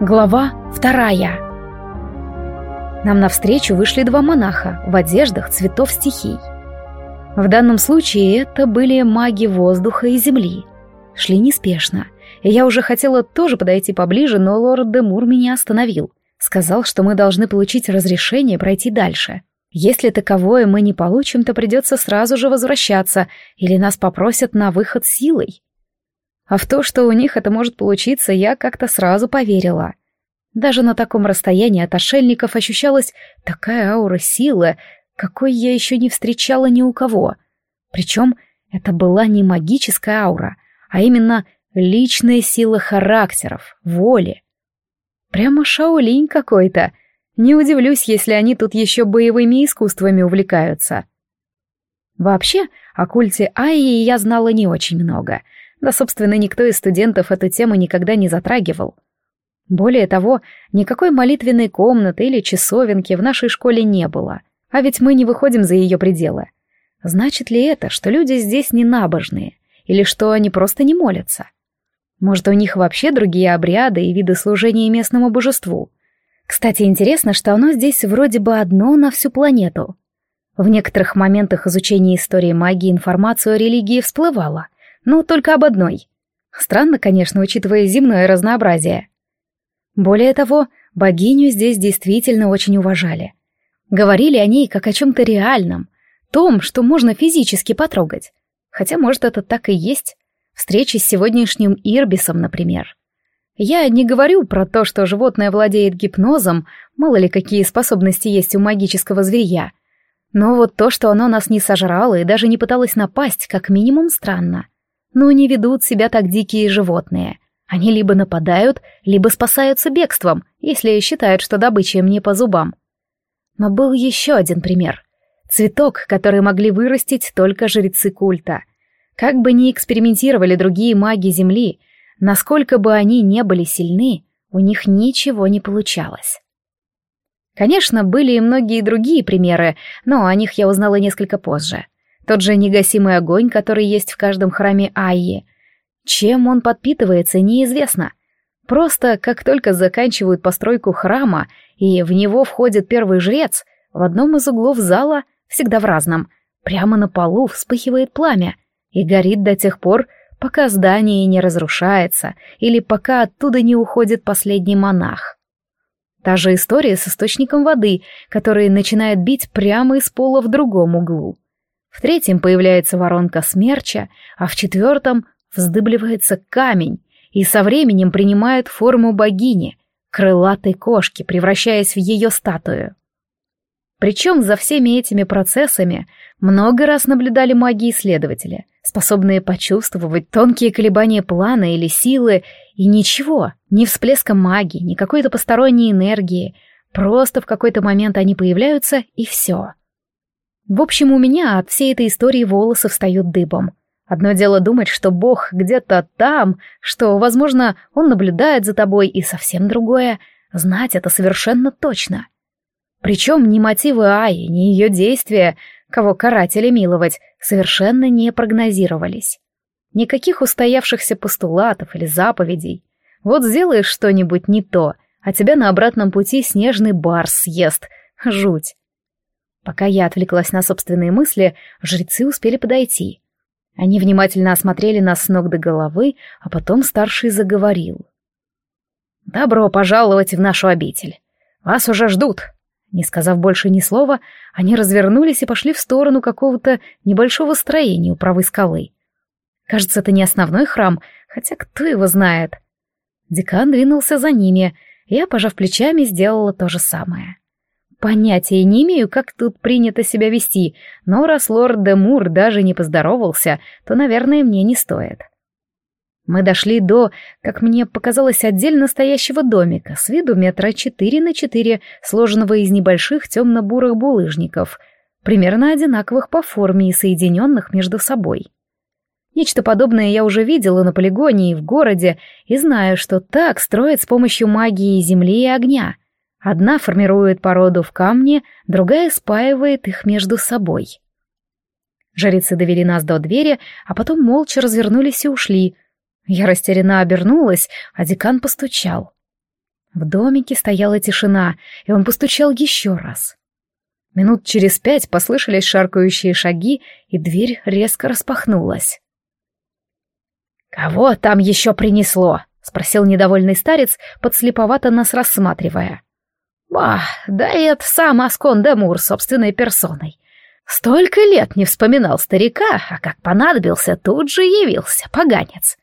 Глава вторая. Нам навстречу вышли два монаха в одеждах цветов стихий. В данном случае это были маги воздуха и земли. Шли неспешно, я уже хотела тоже подойти поближе, но лорд Демур меня остановил. Сказал, что мы должны получить разрешение пройти дальше. Если таковое мы не получим, то придется сразу же возвращаться, или нас попросят на выход силой. А в то, что у них это может получиться, я как-то сразу поверила. Даже на таком расстоянии от отшельников ощущалась такая аура силы, какой я еще не встречала ни у кого. Причем это была не магическая аура, а именно личная сила характеров, воли. Прямо шаолинь какой-то. Не удивлюсь, если они тут еще боевыми искусствами увлекаются. Вообще, о культе Айи я знала не очень много — да, собственно, никто из студентов эту тему никогда не затрагивал. Более того, никакой молитвенной комнаты или часовенки в нашей школе не было. А ведь мы не выходим за ее пределы. Значит ли это, что люди здесь не набожные? Или что они просто не молятся? Может, у них вообще другие обряды и виды служения местному божеству? Кстати, интересно, что оно здесь вроде бы одно на всю планету. В некоторых моментах изучения истории магии информацию о религии всплывала — но только об одной. Странно, конечно, учитывая земное разнообразие. Более того, богиню здесь действительно очень уважали. Говорили о ней как о чем-то реальном, том, что можно физически потрогать. Хотя, может, это так и есть. Встречи с сегодняшним Ирбисом, например. Я не говорю про то, что животное владеет гипнозом, мало ли какие способности есть у магического зверя. Но вот то, что оно нас не сожрало и даже не пыталось напасть, как минимум странно но не ведут себя так дикие животные. Они либо нападают, либо спасаются бегством, если считают, что добыча им не по зубам. Но был еще один пример. Цветок, который могли вырастить только жрецы культа. Как бы ни экспериментировали другие маги Земли, насколько бы они не были сильны, у них ничего не получалось. Конечно, были и многие другие примеры, но о них я узнала несколько позже. Тот же негасимый огонь, который есть в каждом храме Айи. Чем он подпитывается, неизвестно. Просто, как только заканчивают постройку храма, и в него входит первый жрец, в одном из углов зала, всегда в разном, прямо на полу вспыхивает пламя и горит до тех пор, пока здание не разрушается или пока оттуда не уходит последний монах. Та же история с источником воды, который начинает бить прямо из пола в другом углу. В третьем появляется воронка смерча, а в четвертом вздыбливается камень и со временем принимает форму богини, крылатой кошки, превращаясь в ее статую. Причем за всеми этими процессами много раз наблюдали маги-исследователи, способные почувствовать тонкие колебания плана или силы, и ничего, ни всплеска магии, ни какой-то посторонней энергии, просто в какой-то момент они появляются, и все. В общем, у меня от всей этой истории волосы встают дыбом. Одно дело думать, что Бог где-то там, что, возможно, Он наблюдает за тобой, и совсем другое — знать это совершенно точно. Причем ни мотивы Аи, ни ее действия, кого карать или миловать, совершенно не прогнозировались. Никаких устоявшихся постулатов или заповедей. Вот сделаешь что-нибудь не то, а тебя на обратном пути снежный барс съест. Жуть. Пока я отвлеклась на собственные мысли, жрецы успели подойти. Они внимательно осмотрели нас с ног до головы, а потом старший заговорил. «Добро пожаловать в нашу обитель. Вас уже ждут». Не сказав больше ни слова, они развернулись и пошли в сторону какого-то небольшого строения у правой скалы. Кажется, это не основной храм, хотя кто его знает. Декан двинулся за ними, я, пожав плечами, сделала то же самое. Понятия не имею, как тут принято себя вести, но раз лорд де Мур даже не поздоровался, то, наверное, мне не стоит. Мы дошли до, как мне показалось, отдельно стоящего домика, с виду метра четыре на четыре, сложенного из небольших темно-бурых булыжников, примерно одинаковых по форме и соединенных между собой. Нечто подобное я уже видела на полигоне и в городе, и знаю, что так строят с помощью магии земли и огня — Одна формирует породу в камне, другая спаивает их между собой. Жрицы довели нас до двери, а потом молча развернулись и ушли. Я растерянно обернулась, а декан постучал. В домике стояла тишина, и он постучал еще раз. Минут через пять послышались шаркающие шаги, и дверь резко распахнулась. «Кого там еще принесло?» — спросил недовольный старец, подслеповато нас рассматривая. «Ба, да это сам Аскон Демур собственной персоной. Столько лет не вспоминал старика, а как понадобился, тут же явился, поганец».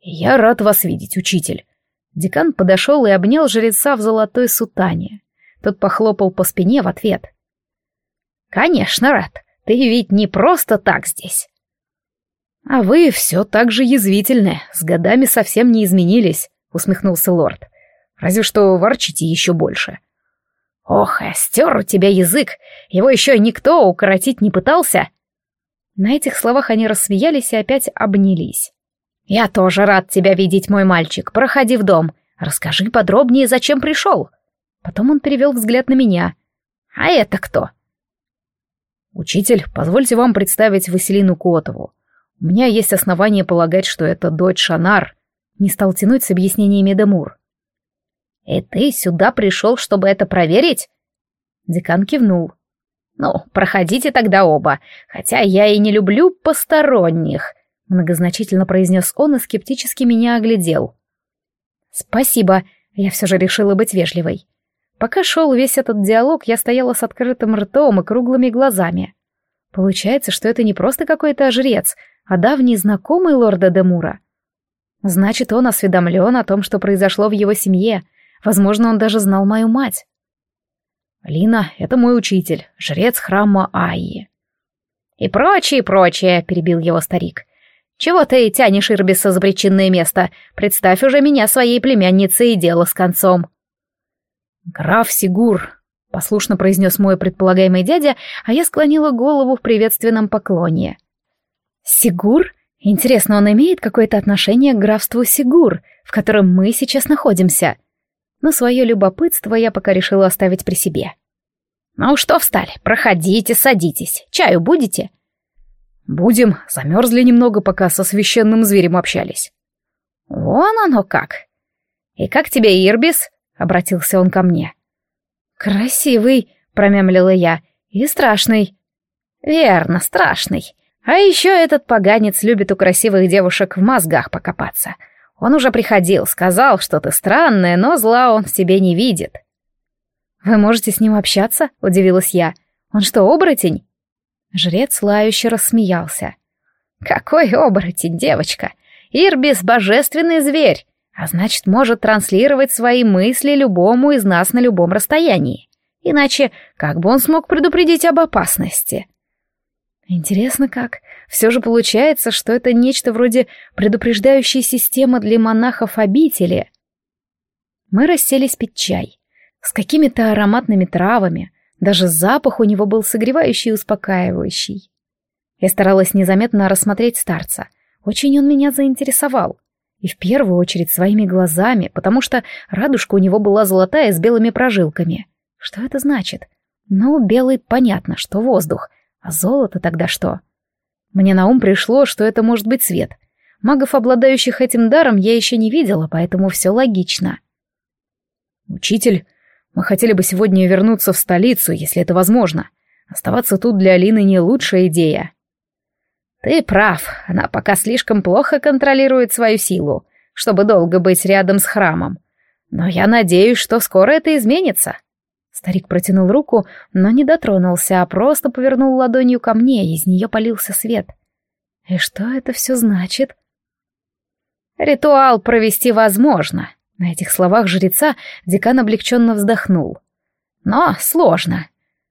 «Я рад вас видеть, учитель». Декан подошел и обнял жреца в золотой сутане. Тот похлопал по спине в ответ. «Конечно, рад. Ты ведь не просто так здесь. «А вы все так же язвительны, с годами совсем не изменились», — усмехнулся лорд. «Разве что ворчите еще больше». «Ох, а стер у тебя язык, его еще никто укоротить не пытался». На этих словах они рассмеялись и опять обнялись. «Я тоже рад тебя видеть, мой мальчик. Проходи в дом. Расскажи подробнее, зачем пришел». Потом он перевел взгляд на меня. «А это кто?» «Учитель, позвольте вам представить Василину Котову. У меня есть основания полагать, что это дочь Шанар. Не стал тянуть с объяснениями Демур. «И ты сюда пришел, чтобы это проверить?» Декан кивнул. «Ну, проходите тогда оба, хотя я и не люблю посторонних», многозначительно произнес он и скептически меня оглядел. «Спасибо», я все же решила быть вежливой. Пока шел весь этот диалог, я стояла с открытым ртом и круглыми глазами. Получается, что это не просто какой-то жрец, а давний знакомый лорда Демура. Значит, он осведомлен о том, что произошло в его семье. Возможно, он даже знал мою мать. «Лина — это мой учитель, жрец храма Аи». «И прочее, прочее», — перебил его старик. «Чего ты тянешь Ирбиса за причинное место? Представь уже меня своей племянницей и дело с концом». «Граф Сигур», — послушно произнес мой предполагаемый дядя, а я склонила голову в приветственном поклоне. Сигур? Интересно, он имеет какое-то отношение к графству Сигур, в котором мы сейчас находимся? Но свое любопытство я пока решила оставить при себе. «Ну что встали? Проходите, садитесь. Чаю будете?» «Будем. Замерзли немного, пока со священным зверем общались». «Вон оно как!» «И как тебе Ирбис?» — обратился он ко мне. «Красивый», — промямлила я, — «и страшный». «Верно, страшный. А еще этот поганец любит у красивых девушек в мозгах покопаться. Он уже приходил, сказал, что ты странная, но зла он в тебе не видит. «Вы можете с ним общаться?» — удивилась я. «Он что, оборотень?» Жрец лающе рассмеялся. «Какой оборотень, девочка! Ирбис — божественный зверь, а значит, может транслировать свои мысли любому из нас на любом расстоянии. Иначе как бы он смог предупредить об опасности?» Интересно как. Все же получается, что это нечто вроде предупреждающей системы для монахов обители. Мы расселись пить чай. С какими-то ароматными травами. Даже запах у него был согревающий и успокаивающий. Я старалась незаметно рассмотреть старца. Очень он меня заинтересовал. И в первую очередь своими глазами, потому что радужка у него была золотая с белыми прожилками. Что это значит? Ну, белый понятно, что воздух — а золото тогда что? Мне на ум пришло, что это может быть свет. Магов, обладающих этим даром, я еще не видела, поэтому все логично. «Учитель, мы хотели бы сегодня вернуться в столицу, если это возможно. Оставаться тут для Алины не лучшая идея». «Ты прав, она пока слишком плохо контролирует свою силу, чтобы долго быть рядом с храмом. Но я надеюсь, что скоро это изменится». Старик протянул руку, но не дотронулся, а просто повернул ладонью ко мне, и из нее полился свет. И что это все значит? Ритуал провести возможно. На этих словах жреца декан облегченно вздохнул. Но сложно.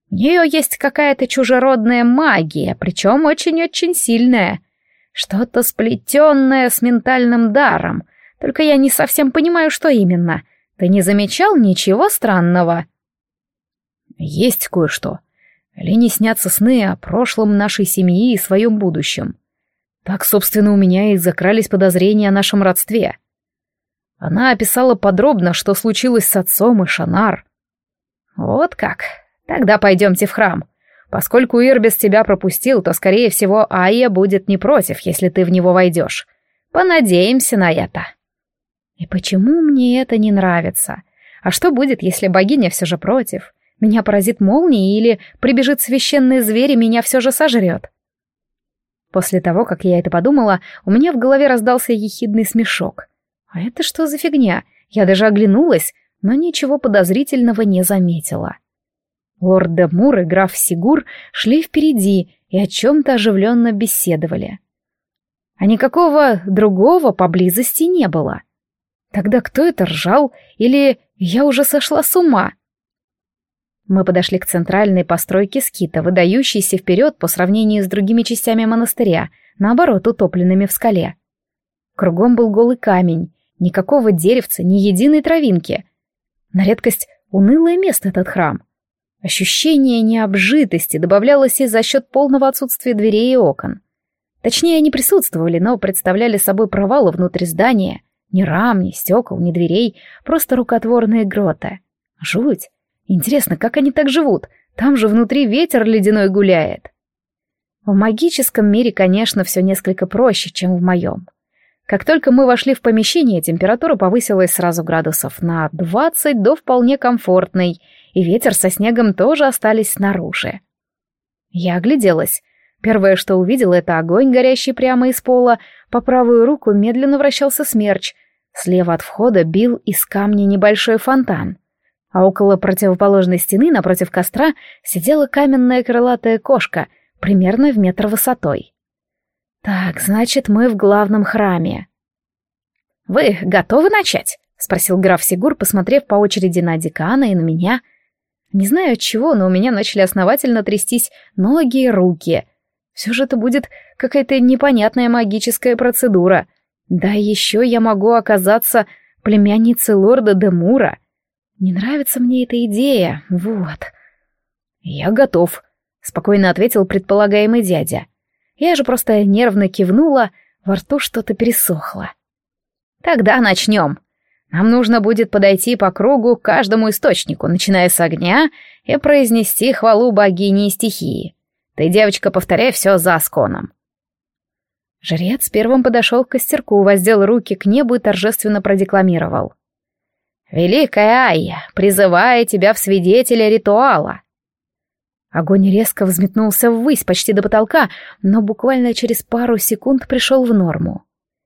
У нее есть какая-то чужеродная магия, причем очень-очень сильная. Что-то сплетенное с ментальным даром. Только я не совсем понимаю, что именно. Ты не замечал ничего странного?» Есть кое-что. Лене снятся сны о прошлом нашей семьи и своем будущем. Так, собственно, у меня и закрались подозрения о нашем родстве. Она описала подробно, что случилось с отцом и Шанар. Вот как. Тогда пойдемте в храм. Поскольку Ирбис тебя пропустил, то, скорее всего, Айя будет не против, если ты в него войдешь. Понадеемся на это. И почему мне это не нравится? А что будет, если богиня все же против? Меня поразит молнией или прибежит священный зверь и меня все же сожрет? После того, как я это подумала, у меня в голове раздался ехидный смешок. А это что за фигня? Я даже оглянулась, но ничего подозрительного не заметила. Лорд де Мур и граф Сигур шли впереди и о чем-то оживленно беседовали. А никакого другого поблизости не было. Тогда кто это ржал? Или я уже сошла с ума? Мы подошли к центральной постройке скита, выдающейся вперед по сравнению с другими частями монастыря, наоборот, утопленными в скале. Кругом был голый камень, никакого деревца, ни единой травинки. На редкость унылое место этот храм. Ощущение необжитости добавлялось и за счет полного отсутствия дверей и окон. Точнее, они присутствовали, но представляли собой провалы внутри здания. Ни рам, ни стекол, ни дверей, просто рукотворные гроты. Жуть! Интересно, как они так живут? Там же внутри ветер ледяной гуляет. В магическом мире, конечно, все несколько проще, чем в моем. Как только мы вошли в помещение, температура повысилась сразу градусов на 20 до вполне комфортной, и ветер со снегом тоже остались снаружи. Я огляделась. Первое, что увидела, это огонь, горящий прямо из пола. По правую руку медленно вращался смерч. Слева от входа бил из камня небольшой фонтан а около противоположной стены, напротив костра, сидела каменная крылатая кошка, примерно в метр высотой. «Так, значит, мы в главном храме». «Вы готовы начать?» — спросил граф Сигур, посмотрев по очереди на декана и на меня. Не знаю от чего, но у меня начали основательно трястись ноги и руки. Все же это будет какая-то непонятная магическая процедура. Да еще я могу оказаться племянницей лорда Демура. Не нравится мне эта идея, вот. Я готов, спокойно ответил предполагаемый дядя. Я же просто нервно кивнула, во рту что-то пересохло. Тогда начнем. Нам нужно будет подойти по кругу к каждому источнику, начиная с огня, и произнести хвалу богини и стихии. Ты, девочка, повторяй все за сконом. Жрец первым подошел к костерку, воздел руки к небу и торжественно продекламировал. «Великая Айя, призывая тебя в свидетеля ритуала!» Огонь резко взметнулся ввысь, почти до потолка, но буквально через пару секунд пришел в норму.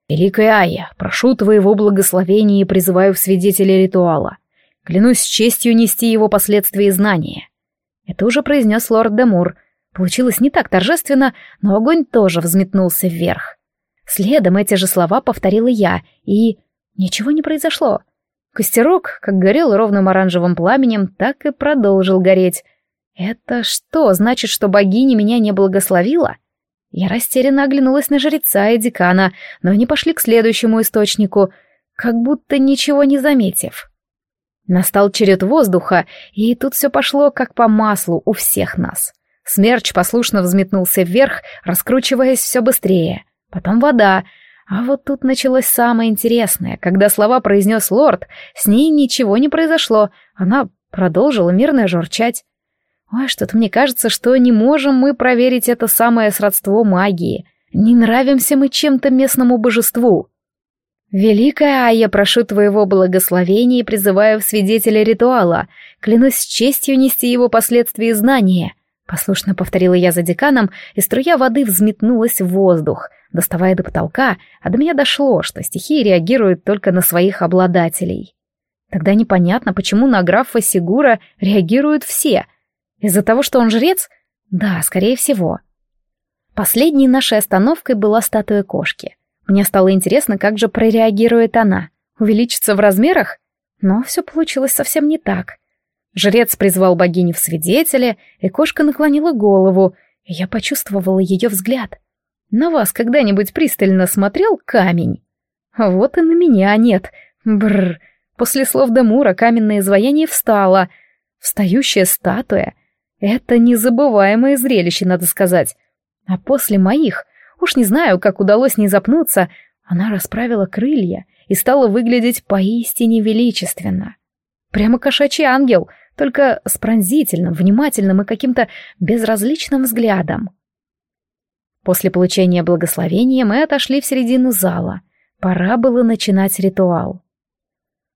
«Великая Айя, прошу твоего благословения и призываю в свидетеля ритуала. Клянусь честью нести его последствия и знания». Это уже произнес лорд Демур. Получилось не так торжественно, но огонь тоже взметнулся вверх. Следом эти же слова повторила я, и... Ничего не произошло. Костерок, как горел ровным оранжевым пламенем, так и продолжил гореть. «Это что, значит, что богиня меня не благословила?» Я растерянно оглянулась на жреца и декана, но они пошли к следующему источнику, как будто ничего не заметив. Настал черед воздуха, и тут все пошло как по маслу у всех нас. Смерч послушно взметнулся вверх, раскручиваясь все быстрее. Потом вода, а вот тут началось самое интересное. Когда слова произнес лорд, с ней ничего не произошло. Она продолжила мирно журчать. Ой, что-то мне кажется, что не можем мы проверить это самое сродство магии. Не нравимся мы чем-то местному божеству. Великая Ая, прошу твоего благословения и призываю в свидетеля ритуала. Клянусь честью нести его последствия и знания. Послушно повторила я за деканом, и струя воды взметнулась в воздух, доставая до потолка, а до меня дошло, что стихии реагируют только на своих обладателей. Тогда непонятно, почему на графа Сигура реагируют все. Из-за того, что он жрец? Да, скорее всего. Последней нашей остановкой была статуя кошки. Мне стало интересно, как же прореагирует она. Увеличится в размерах? Но все получилось совсем не так. Жрец призвал богиню в свидетеля, и кошка наклонила голову, и я почувствовала ее взгляд. На вас когда-нибудь пристально смотрел камень? Вот и на меня нет. Бррр. После слов Демура каменное изваяние встало. Встающая статуя. Это незабываемое зрелище, надо сказать. А после моих, уж не знаю, как удалось не запнуться, она расправила крылья и стала выглядеть поистине величественно. Прямо кошачий ангел, только с пронзительным, внимательным и каким-то безразличным взглядом. После получения благословения мы отошли в середину зала. Пора было начинать ритуал.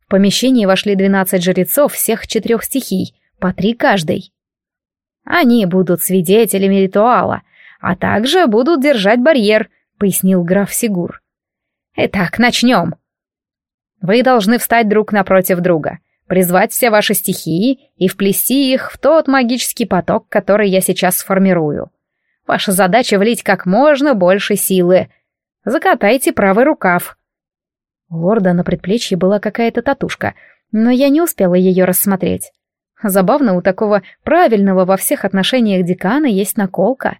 помещение вошли двенадцать жрецов всех четырех стихий, по три каждый. Они будут свидетелями ритуала, а также будут держать барьер, пояснил граф Сигур. Итак, начнем. Вы должны встать друг напротив друга, призвать все ваши стихии и вплести их в тот магический поток, который я сейчас сформирую. Ваша задача влить как можно больше силы. Закатайте правый рукав. У лорда на предплечье была какая-то татушка, но я не успела ее рассмотреть. Забавно, у такого правильного во всех отношениях декана есть наколка.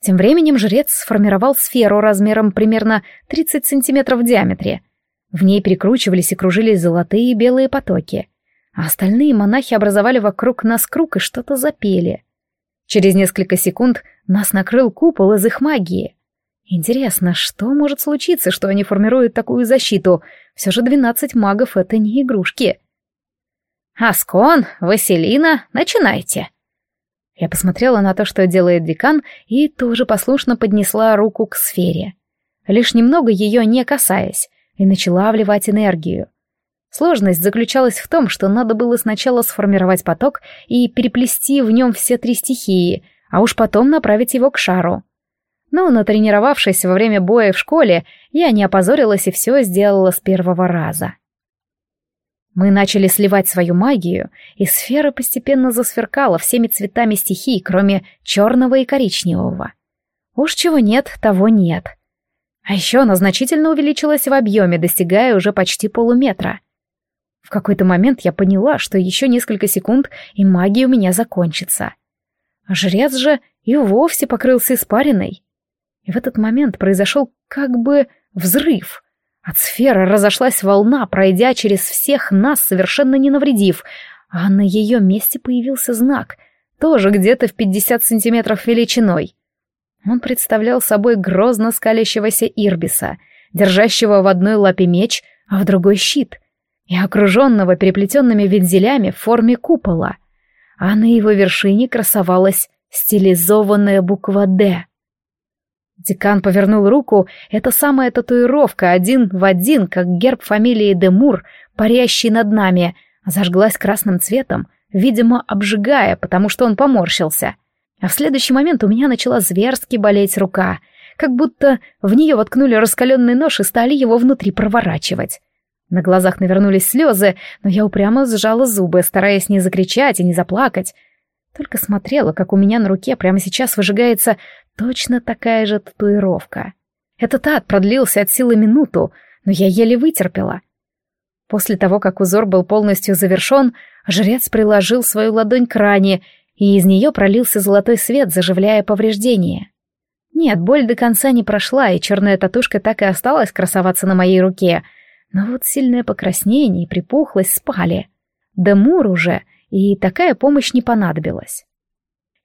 Тем временем жрец сформировал сферу размером примерно 30 сантиметров в диаметре. В ней перекручивались и кружились золотые и белые потоки, а остальные монахи образовали вокруг нас круг и что-то запели. Через несколько секунд нас накрыл купол из их магии. Интересно, что может случиться, что они формируют такую защиту? Все же двенадцать магов — это не игрушки. «Аскон, Василина, начинайте!» Я посмотрела на то, что делает декан, и тоже послушно поднесла руку к сфере. Лишь немного ее не касаясь, и начала вливать энергию. Сложность заключалась в том, что надо было сначала сформировать поток и переплести в нем все три стихии, а уж потом направить его к шару. Но, натренировавшись во время боя в школе, я не опозорилась и все сделала с первого раза. Мы начали сливать свою магию, и сфера постепенно засверкала всеми цветами стихий, кроме черного и коричневого. Уж чего нет, того нет. А еще она значительно увеличилась в объеме, достигая уже почти полуметра. В какой-то момент я поняла, что еще несколько секунд, и магия у меня закончится. Жрец же и вовсе покрылся испариной. И в этот момент произошел как бы взрыв. От сферы разошлась волна, пройдя через всех нас, совершенно не навредив, а на ее месте появился знак, тоже где-то в 50 сантиметров величиной. Он представлял собой грозно скалящегося Ирбиса, держащего в одной лапе меч, а в другой щит, и окруженного переплетенными вензелями в форме купола, а на его вершине красовалась стилизованная буква «Д». Декан повернул руку, это самая татуировка, один в один, как герб фамилии Демур, парящий над нами, зажглась красным цветом, видимо, обжигая, потому что он поморщился. А в следующий момент у меня начала зверски болеть рука, как будто в нее воткнули раскаленный нож и стали его внутри проворачивать. На глазах навернулись слезы, но я упрямо сжала зубы, стараясь не закричать и не заплакать. Только смотрела, как у меня на руке прямо сейчас выжигается точно такая же татуировка. Этот ад продлился от силы минуту, но я еле вытерпела. После того, как узор был полностью завершен, жрец приложил свою ладонь к ране, и из нее пролился золотой свет, заживляя повреждения. Нет, боль до конца не прошла, и черная татушка так и осталась красоваться на моей руке, но вот сильное покраснение и припухлость спали. Демур уже — и такая помощь не понадобилась.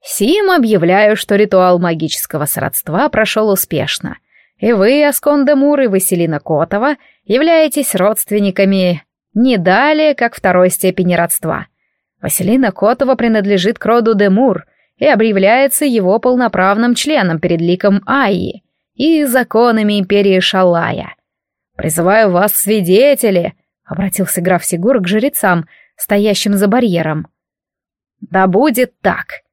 Сим объявляю, что ритуал магического сродства прошел успешно, и вы, Аскон де Мур и Василина Котова, являетесь родственниками не далее, как второй степени родства. Василина Котова принадлежит к роду де Мур и объявляется его полноправным членом перед ликом Айи и законами империи Шалая. «Призываю вас, свидетели!» — обратился граф Сигур к жрецам, стоящим за барьером. «Да будет так!»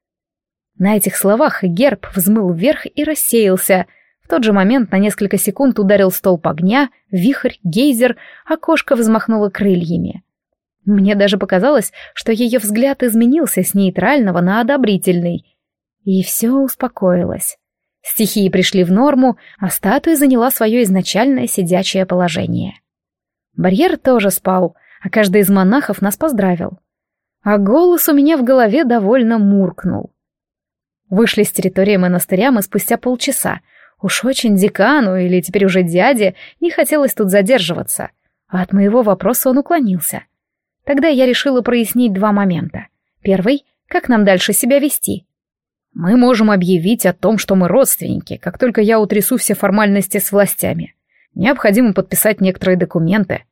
На этих словах герб взмыл вверх и рассеялся. В тот же момент на несколько секунд ударил столб огня, вихрь, гейзер, а кошка взмахнула крыльями. Мне даже показалось, что ее взгляд изменился с нейтрального на одобрительный. И все успокоилось. Стихии пришли в норму, а статуя заняла свое изначальное сидячее положение. Барьер тоже спал, а каждый из монахов нас поздравил. А голос у меня в голове довольно муркнул. Вышли с территории монастыря мы спустя полчаса. Уж очень декану, или теперь уже дяде, не хотелось тут задерживаться. А от моего вопроса он уклонился. Тогда я решила прояснить два момента. Первый — как нам дальше себя вести? Мы можем объявить о том, что мы родственники, как только я утрясу все формальности с властями. Необходимо подписать некоторые документы.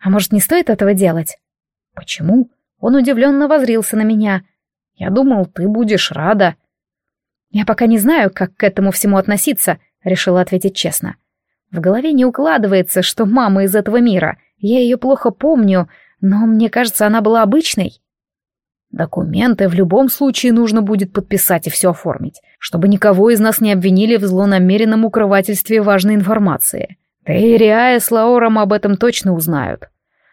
А может, не стоит этого делать? Почему? Он удивленно возрился на меня. Я думал, ты будешь рада. Я пока не знаю, как к этому всему относиться, решила ответить честно. В голове не укладывается, что мама из этого мира. Я ее плохо помню, но мне кажется, она была обычной. Документы в любом случае нужно будет подписать и все оформить, чтобы никого из нас не обвинили в злонамеренном укрывательстве важной информации. Ты и Риая с Лаором об этом точно узнают.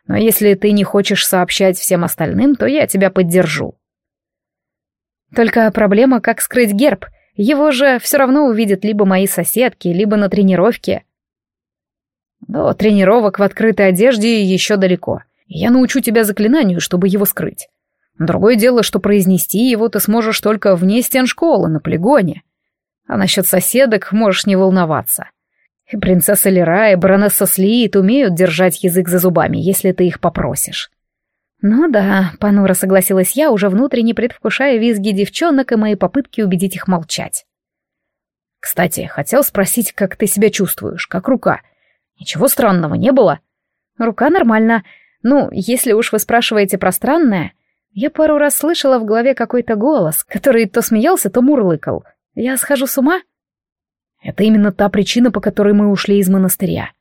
Но если ты не хочешь сообщать всем остальным, то я тебя поддержу. Только проблема, как скрыть герб. Его же все равно увидят либо мои соседки, либо на тренировке. До тренировок в открытой одежде еще далеко. Я научу тебя заклинанию, чтобы его скрыть. Другое дело, что произнести его ты сможешь только вне стен школы, на полигоне. А насчет соседок можешь не волноваться. И принцесса Лера и баронесса Слиит умеют держать язык за зубами, если ты их попросишь. Ну да, понуро согласилась я, уже внутренне предвкушая визги девчонок и мои попытки убедить их молчать. Кстати, хотел спросить, как ты себя чувствуешь, как рука. Ничего странного не было? Рука нормально. Ну, если уж вы спрашиваете про странное, я пару раз слышала в голове какой-то голос, который то смеялся, то мурлыкал. Я схожу с ума? Это именно та причина, по которой мы ушли из монастыря.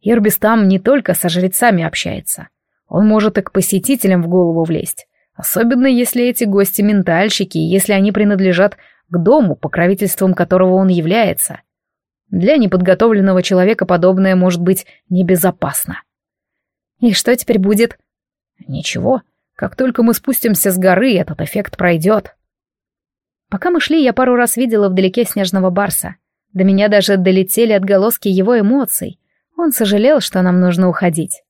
Ирбис там не только со жрецами общается. Он может и к посетителям в голову влезть. Особенно если эти гости ментальщики, если они принадлежат к дому, покровительством которого он является. Для неподготовленного человека подобное может быть небезопасно. И что теперь будет? Ничего. Как только мы спустимся с горы, этот эффект пройдет. Пока мы шли, я пару раз видела вдалеке снежного барса. До меня даже долетели отголоски его эмоций. Он сожалел, что нам нужно уходить.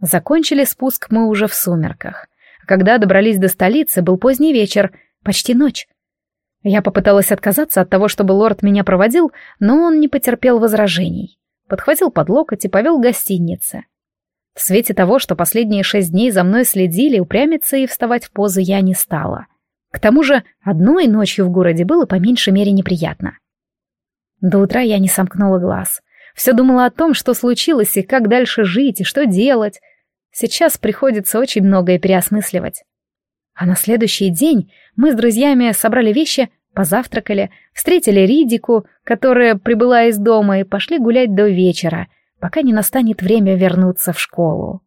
Закончили спуск мы уже в сумерках. А когда добрались до столицы, был поздний вечер, почти ночь. Я попыталась отказаться от того, чтобы лорд меня проводил, но он не потерпел возражений. Подхватил под локоть и повел к гостинице. В свете того, что последние шесть дней за мной следили, упрямиться и вставать в позу я не стала. К тому же одной ночью в городе было по меньшей мере неприятно. До утра я не сомкнула глаз. Все думала о том, что случилось и как дальше жить и что делать. Сейчас приходится очень многое переосмысливать. А на следующий день мы с друзьями собрали вещи, позавтракали, встретили Ридику, которая прибыла из дома, и пошли гулять до вечера, пока не настанет время вернуться в школу.